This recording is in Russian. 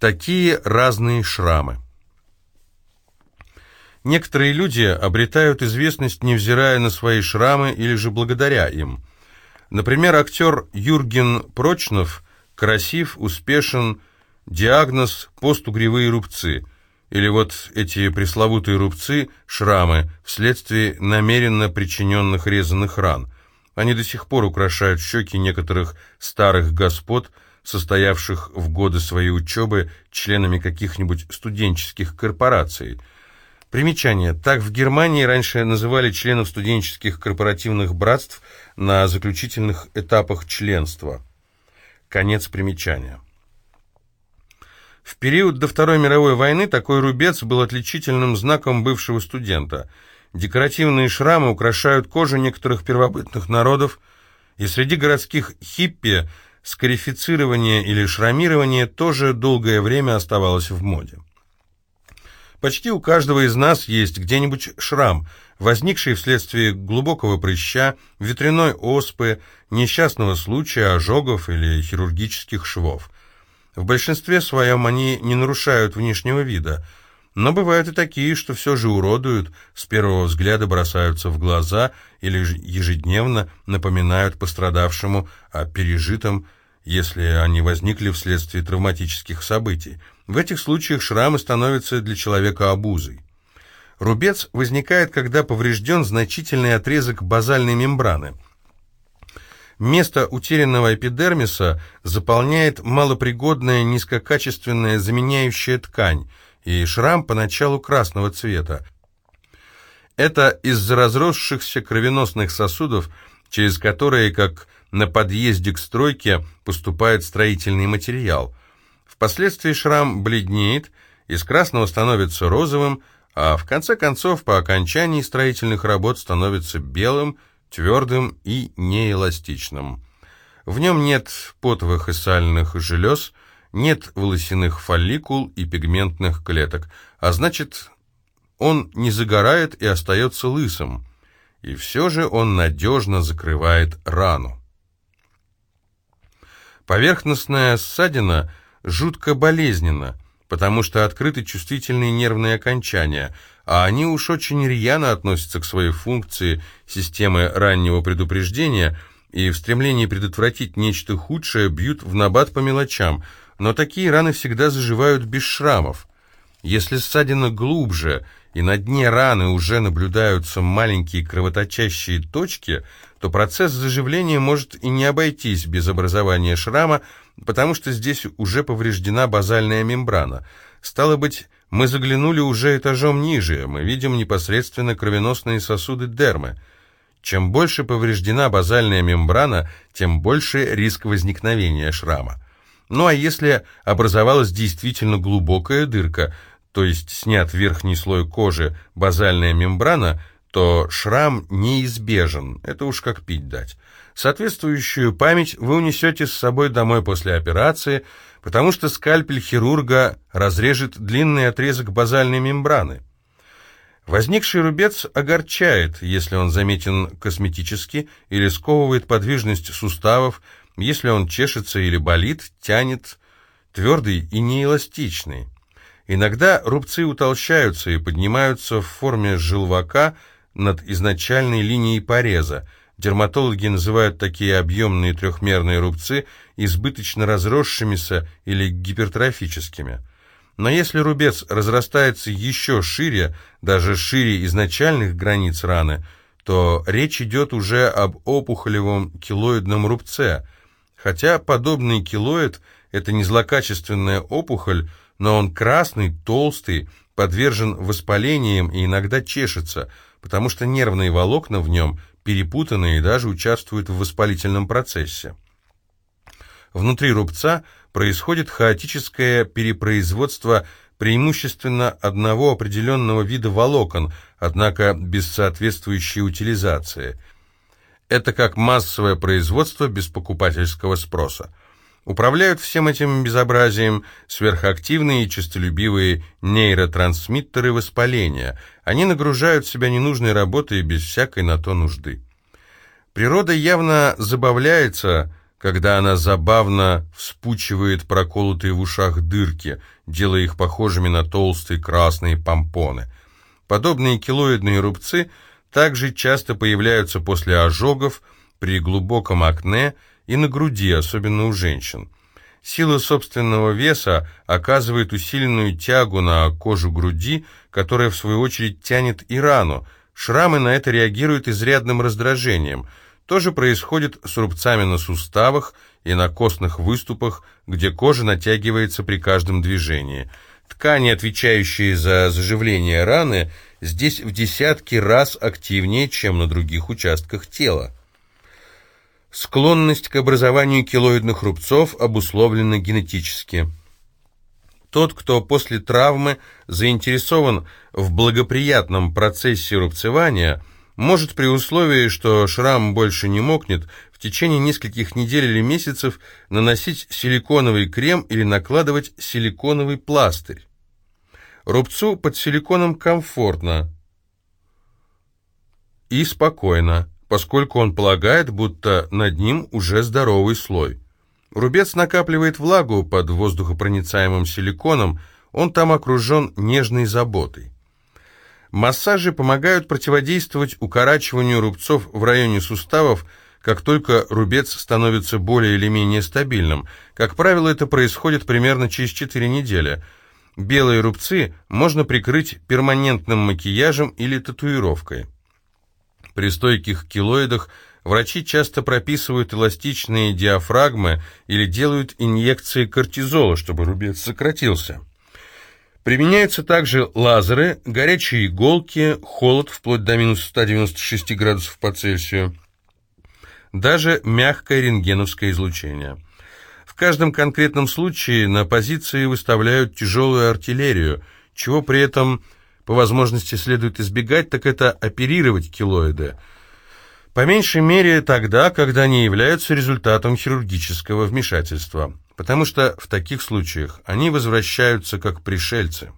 Такие разные шрамы. Некоторые люди обретают известность, невзирая на свои шрамы или же благодаря им. Например, актер Юрген Прочнов красив, успешен, диагноз – постугревые рубцы. Или вот эти пресловутые рубцы – шрамы, вследствие намеренно причиненных резаных ран. Они до сих пор украшают щеки некоторых старых господ, состоявших в годы своей учебы членами каких-нибудь студенческих корпораций – Примечание. Так в Германии раньше называли членов студенческих корпоративных братств на заключительных этапах членства. Конец примечания. В период до Второй мировой войны такой рубец был отличительным знаком бывшего студента. Декоративные шрамы украшают кожу некоторых первобытных народов, и среди городских хиппи скарифицирование или шрамирование тоже долгое время оставалось в моде. Почти у каждого из нас есть где-нибудь шрам, возникший вследствие глубокого прыща, ветряной оспы, несчастного случая, ожогов или хирургических швов. В большинстве своем они не нарушают внешнего вида, но бывают и такие, что все же уродуют, с первого взгляда бросаются в глаза или ежедневно напоминают пострадавшему о пережитом, если они возникли вследствие травматических событий. В этих случаях шрамы становятся для человека обузой. Рубец возникает, когда поврежден значительный отрезок базальной мембраны. Место утерянного эпидермиса заполняет малопригодная низкокачественная заменяющая ткань, и шрам поначалу красного цвета. Это из-за разросшихся кровеносных сосудов, через которые, как на подъезде к стройке, поступает строительный материал – Впоследствии шрам бледнеет, из красного становится розовым, а в конце концов по окончании строительных работ становится белым, твердым и неэластичным. В нем нет потовых и сальных желез, нет волосяных фолликул и пигментных клеток, а значит, он не загорает и остается лысым. И все же он надежно закрывает рану. Поверхностная ссадина жутко болезненно, потому что открыты чувствительные нервные окончания, а они уж очень рьяно относятся к своей функции системы раннего предупреждения и в стремлении предотвратить нечто худшее бьют в набат по мелочам, но такие раны всегда заживают без шрамов. Если ссадина глубже и на дне раны уже наблюдаются маленькие кровоточащие точки, то процесс заживления может и не обойтись без образования шрама, потому что здесь уже повреждена базальная мембрана. Стало быть, мы заглянули уже этажом ниже, мы видим непосредственно кровеносные сосуды дермы. Чем больше повреждена базальная мембрана, тем больше риск возникновения шрама. Ну а если образовалась действительно глубокая дырка, то есть снят верхний слой кожи, базальная мембрана, то шрам неизбежен, это уж как пить дать. Соответствующую память вы унесете с собой домой после операции, потому что скальпель хирурга разрежет длинный отрезок базальной мембраны. Возникший рубец огорчает, если он заметен косметически или сковывает подвижность суставов, если он чешется или болит, тянет, твердый и неэластичный. Иногда рубцы утолщаются и поднимаются в форме желвака над изначальной линией пореза – Дерматологи называют такие объемные трехмерные рубцы избыточно разросшимися или гипертрофическими. Но если рубец разрастается еще шире, даже шире изначальных границ раны, то речь идет уже об опухолевом килоидном рубце. Хотя подобный килоид – это не злокачественная опухоль, но он красный, толстый, подвержен воспалениям и иногда чешется, потому что нервные волокна в нем – перепутаны и даже участвуют в воспалительном процессе. Внутри рубца происходит хаотическое перепроизводство преимущественно одного определенного вида волокон, однако без соответствующей утилизации. Это как массовое производство без покупательского спроса. Управляют всем этим безобразием сверхактивные и честолюбивые нейротрансмиттеры воспаления. Они нагружают себя ненужной работой без всякой на то нужды. Природа явно забавляется, когда она забавно вспучивает проколотые в ушах дырки, делая их похожими на толстые красные помпоны. Подобные килоидные рубцы также часто появляются после ожогов, при глубоком акне и на груди, особенно у женщин. Сила собственного веса оказывает усиленную тягу на кожу груди, которая в свою очередь тянет и рану. Шрамы на это реагируют изрядным раздражением. То же происходит с рубцами на суставах и на костных выступах, где кожа натягивается при каждом движении. Ткани, отвечающие за заживление раны, здесь в десятки раз активнее, чем на других участках тела. Склонность к образованию килоидных рубцов обусловлена генетически. Тот, кто после травмы заинтересован в благоприятном процессе рубцевания, может при условии, что шрам больше не мокнет, в течение нескольких недель или месяцев наносить силиконовый крем или накладывать силиконовый пластырь. Рубцу под силиконом комфортно и спокойно поскольку он полагает, будто над ним уже здоровый слой. Рубец накапливает влагу под воздухопроницаемым силиконом, он там окружен нежной заботой. Массажи помогают противодействовать укорачиванию рубцов в районе суставов, как только рубец становится более или менее стабильным. Как правило, это происходит примерно через 4 недели. Белые рубцы можно прикрыть перманентным макияжем или татуировкой. При стойких килоидах врачи часто прописывают эластичные диафрагмы или делают инъекции кортизола, чтобы рубец сократился. Применяются также лазеры, горячие иголки, холод вплоть до минус 196 градусов по Цельсию, даже мягкое рентгеновское излучение. В каждом конкретном случае на позиции выставляют тяжелую артиллерию, чего при этом по возможности следует избегать, так это оперировать килоиды. По меньшей мере тогда, когда они являются результатом хирургического вмешательства, потому что в таких случаях они возвращаются как пришельцы.